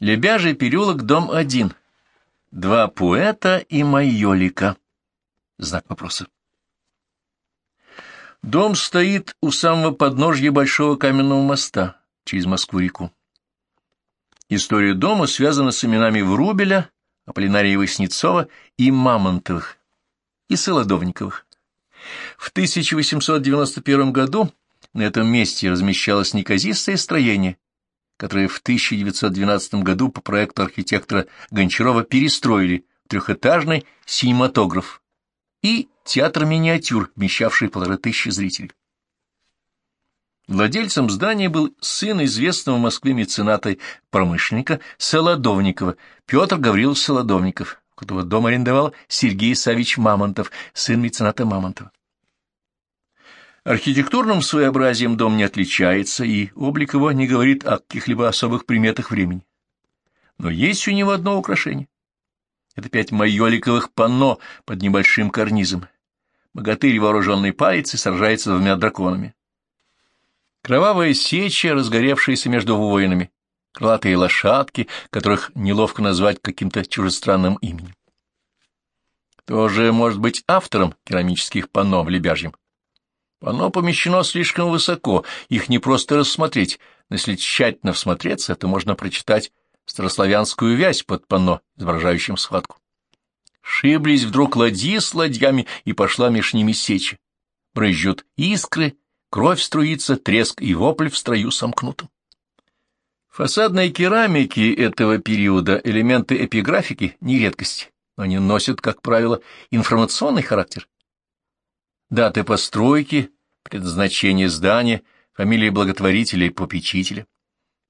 Лебяжий переулок, дом 1. Два поэта и майолика. Знак вопроса. Дом стоит у самого подножья большого каменного моста через Москву-реку. История дома связана с именами Врубеля, Аполлинария Васнецова и Мамонтовых, и Солодовниковых. В 1891 году на этом месте размещалось неказистое строение, которое в 1912 году по проекту архитектора Гончарова перестроили трехэтажный синематограф и театр-миниатюр, вмещавший полторы тысячи зрителей. Владельцем здания был сын известного в Москве мецената промышленника Солодовникова, Петр Гаврилович Солодовников, которого дом арендовал Сергей Савич Мамонтов, сын мецената Мамонтова. Архитектурным своеобразием дом не отличается, и облик его не говорит о каких-либо особых приметах времени. Но есть у него одно украшение. Это пять майоликовых панно под небольшим карнизом. Богатырь вооруженный палицей сражается двумя драконами. Кровавая сеча, разгоревшаяся между воинами, крылатые лошадки, которых неловко назвать каким-то чужестранным именем. Тоже может быть автором керамических панно в Лебяжьем. Панно помещено слишком высоко, их не просто рассмотреть, но если тщательно всмотреться, то можно прочитать старославянскую вязь под панно, изображающим схватку. Шиблись вдруг ладьи с ладьями, и пошла меж ними сеча. Брызжут искры, Кровь струится, треск и вопль в строю сомкнутым. Фасадной керамики этого периода элементы эпиграфики не редкость, но они носят, как правило, информационный характер. Даты постройки, предназначение здания, фамилии благотворителя и попечителя.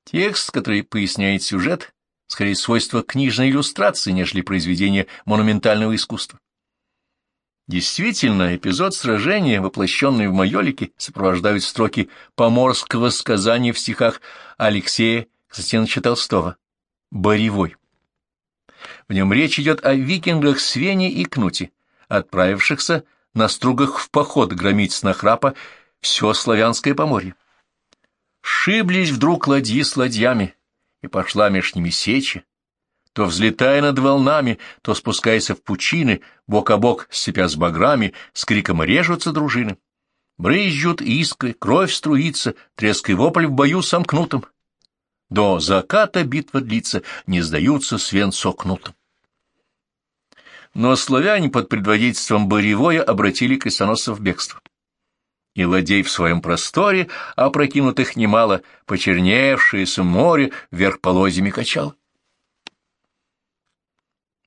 Текст, который поясняет сюжет, скорее свойство книжной иллюстрации, нежели произведение монументального искусства. Действительно, эпизод сражения, воплощенный в майолике, сопровождают строки поморского сказания в стихах Алексея Константиновича Толстого «Боревой». В нем речь идет о викингах Свене и Кнуте, отправившихся на стругах в поход громить с нахрапа все славянское поморье. Шиблись вдруг ладьи с ладьями, и пошла меж ними сеча, то взлетая над волнами, то спускаясь в пучины, бок о бок, сцепя с баграми, с криком режутся дружины. Брызжут искры, кровь струится, треск и вопль в бою сомкнутым. До заката битва длится, не сдаются свен сокнутым. Но славяне под предводительством Боревоя обратили крестоносцев в бегство. И ладей в своем просторе, опрокинутых немало, почерневшееся море вверх полозьями качало.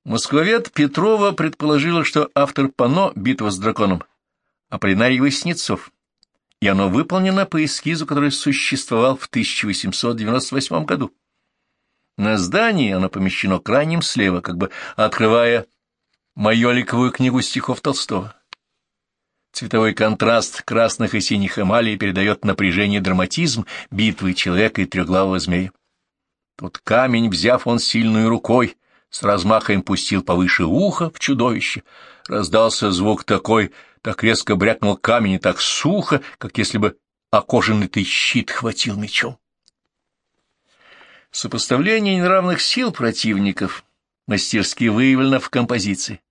Москвовед Петрова предположила, что автор панно «Битва с драконом» Аполлинарий Васнецов, и оно выполнено по эскизу, который существовал в 1898 году. На здании оно помещено крайним слева, как бы открывая майоликовую книгу стихов Толстого. Цветовой контраст красных и синих эмалей передает напряжение драматизм битвы человека и трехглавого змея. Тут камень, взяв он сильной рукой, с размахом пустил повыше уха в чудовище. Раздался звук такой, так резко брякнул камень и так сухо, как если бы окоженный ты щит хватил мечом. Сопоставление неравных сил противников мастерски выявлено в композиции.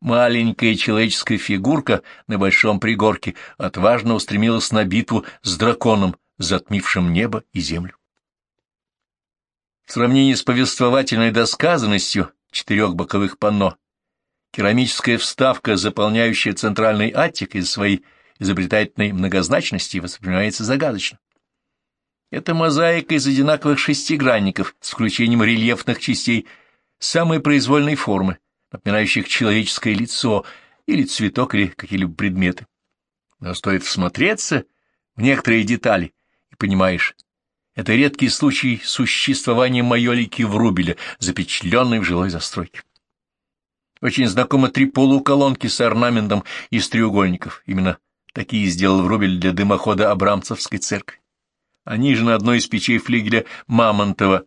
Маленькая человеческая фигурка на большом пригорке отважно устремилась на битву с драконом, затмившим небо и землю. В сравнении с повествовательной досказанностью четырех боковых панно, керамическая вставка, заполняющая центральный аттик из своей изобретательной многозначности, воспринимается загадочно. Это мозаика из одинаковых шестигранников с включением рельефных частей самой произвольной формы, напоминающих человеческое лицо или цветок или какие-либо предметы. Но стоит всмотреться в некоторые детали, и понимаешь, это редкий случай существования майолики Врубеля, запечатленной в жилой застройке. Очень знакомы три полуколонки с орнаментом из треугольников. Именно такие сделал Врубель для дымохода Абрамцевской церкви. Они же на одной из печей флигеля Мамонтова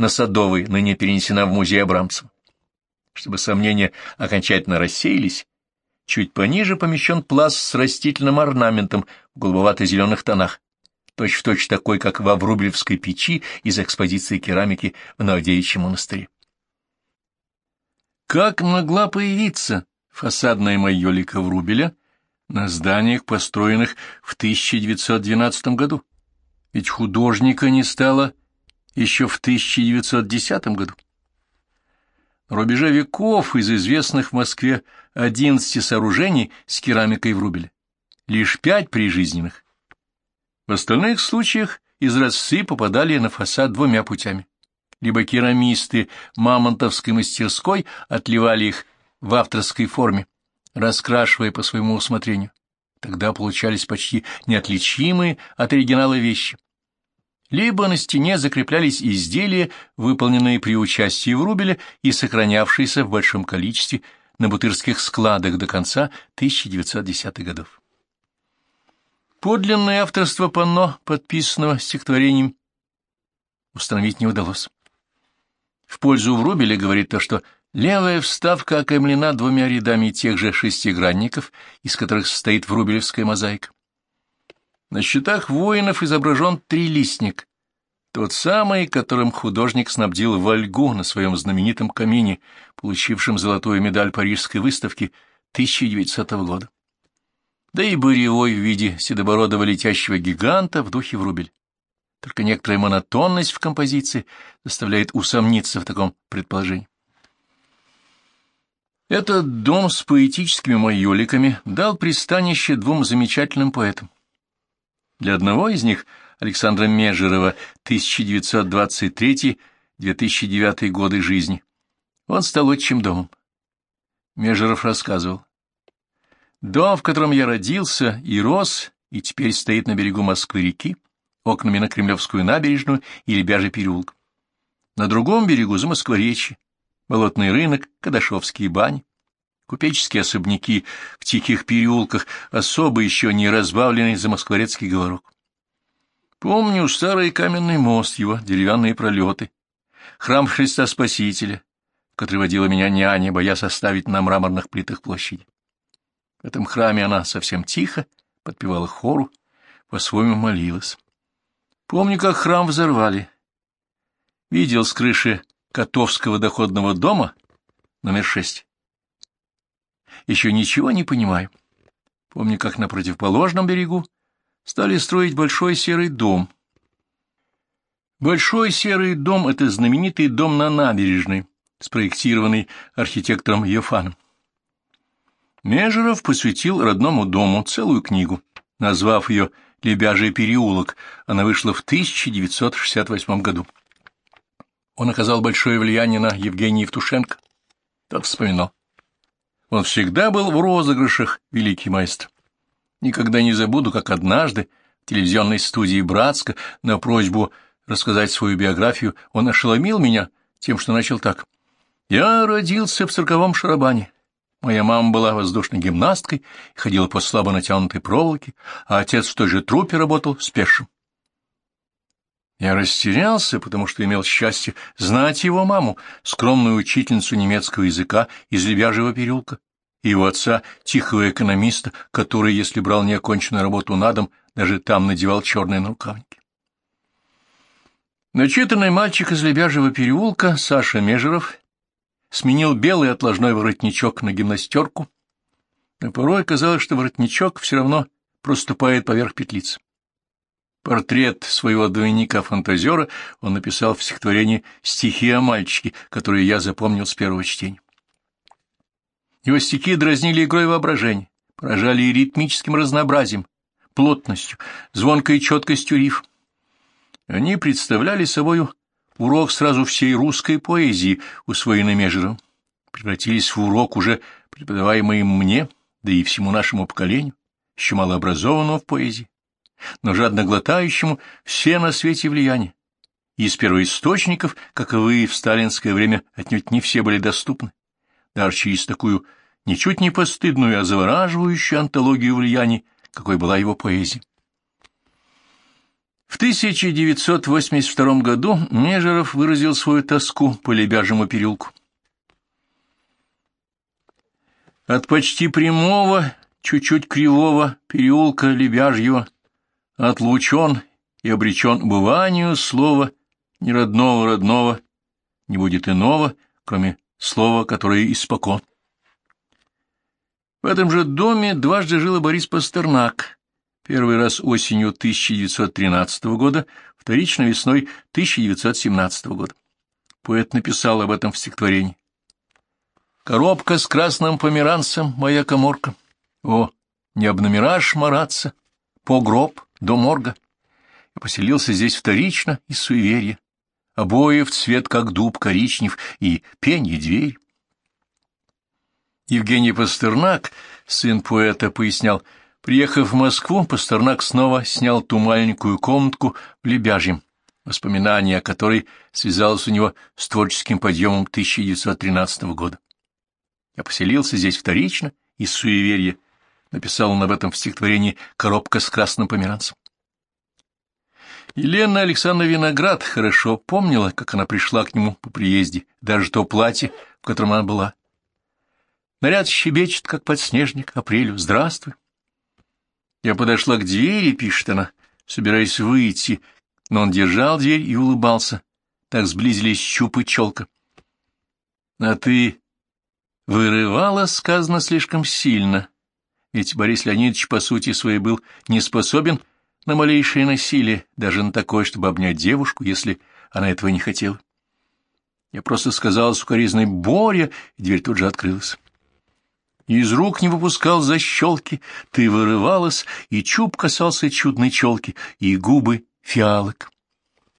на Садовой, ныне перенесена в музей Абрамцева. Чтобы сомнения окончательно рассеялись, чуть пониже помещен пласт с растительным орнаментом в голубовато-зеленых тонах точь-в-точь -точь такой, как во Врублевской печи из экспозиции керамики в Новодевичьем монастыре. Как могла появиться фасадная майолика Врубеля на зданиях, построенных в 1912 году? Ведь художника не стало еще в 1910 году. На рубеже веков из известных в Москве 11 сооружений с керамикой Врубеля лишь пять прижизненных. В остальных случаях изразцы попадали на фасад двумя путями либо керамисты Мамонтовской мастерской отливали их в авторской форме, раскрашивая по своему усмотрению. Тогда получались почти неотличимые от оригинала вещи. Либо на стене закреплялись изделия, выполненные при участии Врубеля и сохранявшиеся в большом количестве на бутырских складах до конца 1910-х годов. Подлинное авторство панно, подписанного стихотворением, установить не удалось. В пользу Врубеля говорит то, что левая вставка окаймлена двумя рядами тех же шестигранников, из которых состоит врубелевская мозаика. На щитах воинов изображен трилистник, тот самый, которым художник снабдил Вальгу на своем знаменитом камине, получившем золотую медаль Парижской выставки 1900 года. Да и буревой в виде седобородого летящего гиганта в духе Врубель. Только некоторая монотонность в композиции заставляет усомниться в таком предположении. Этот дом с поэтическими майоликами дал пристанище двум замечательным поэтам. Для одного из них, Александра Межерова, 1923-2009 годы жизни, он стал отчим домом. Межеров рассказывал. Дом, в котором я родился и рос, и теперь стоит на берегу Москвы-реки, окнами на Кремлевскую набережную и Лебяжий переулок. На другом берегу за Москворечье, болотный рынок, Кадашовские бани, купеческие особняки в тихих переулках, особо еще не разбавленный замоскворецкий говорок. Помню старый каменный мост его, деревянные пролеты, храм Христа Спасителя, который водила меня няня, боясь оставить на мраморных плитах площади. В этом храме она совсем тихо подпевала хору, по-своему молилась. Помню, как храм взорвали. Видел с крыши Котовского доходного дома номер шесть. Еще ничего не понимаю. Помню, как на противоположном берегу стали строить большой серый дом. Большой серый дом — это знаменитый дом на набережной, спроектированный архитектором Ефаном. Межеров посвятил родному дому целую книгу, назвав ее Лебяжий переулок. Она вышла в 1968 году. Он оказал большое влияние на Евгения Евтушенко. Тот вспоминал. Он всегда был в розыгрышах, великий маэстро. Никогда не забуду, как однажды в телевизионной студии Братска на просьбу рассказать свою биографию он ошеломил меня тем, что начал так. «Я родился в цирковом шарабане. Моя мама была воздушной гимнасткой и ходила по слабо натянутой проволоке, а отец в той же трупе работал спешим. Я растерялся, потому что имел счастье знать его маму, скромную учительницу немецкого языка из Лебяжьего переулка, и его отца, тихого экономиста, который, если брал неоконченную работу на дом, даже там надевал черные нарукавники. Начитанный мальчик из Лебяжьего переулка, Саша Межеров, сменил белый отложной воротничок на гимнастерку, но порой казалось, что воротничок все равно проступает поверх петлиц. Портрет своего двойника-фантазера он написал в стихотворении «Стихи о мальчике», которые я запомнил с первого чтения. Его стихи дразнили игрой воображения, поражали и ритмическим разнообразием, плотностью, звонкой четкостью риф. Они представляли собою урок сразу всей русской поэзии, усвоенной Межером, превратились в урок, уже преподаваемый мне, да и всему нашему поколению, еще малообразованному в поэзии, но жадно глотающему все на свете влияния. Из первоисточников, как и вы, в сталинское время отнюдь не все были доступны. Даже через такую ничуть не постыдную, а завораживающую антологию влияний, какой была его поэзия. В 1982 году Межеров выразил свою тоску по Лебяжьему переулку. От почти прямого, чуть-чуть кривого переулка Лебяжьего отлучен и обречен быванию слова, ни родного родного, не будет иного, кроме слова, которое испокон. В этом же доме дважды жил Борис Пастернак, первый раз осенью 1913 года, вторично весной 1917 года. Поэт написал об этом в стихотворении. «Коробка с красным померанцем, моя коморка. О, не обнамерашь мараться, по гроб до морга. Я поселился здесь вторично из суеверия. Обоев цвет, как дуб коричнев, и пенье дверь. Евгений Пастернак, сын поэта, пояснял, приехав в Москву, Пастернак снова снял ту маленькую комнатку в Лебяжьем, воспоминание о которой связалось у него с творческим подъемом 1913 года. Я поселился здесь вторично, из суеверия, написал он об этом в стихотворении «Коробка с красным померанцем». Елена Александровна Виноград хорошо помнила, как она пришла к нему по приезде, даже то платье, в котором она была. Наряд щебечет, как подснежник, апрелю. Здравствуй. Я подошла к двери, пишет она, собираясь выйти, но он держал дверь и улыбался. Так сблизились щуп и челка. А ты вырывала, сказано, слишком сильно. Ведь Борис Леонидович, по сути своей, был не способен на малейшее насилие, даже на такое, чтобы обнять девушку, если она этого не хотела. Я просто сказала сукоризной «Боря», и дверь тут же открылась. Из рук не выпускал защелки, ты вырывалась, и чуб касался чудной челки, и губы фиалок.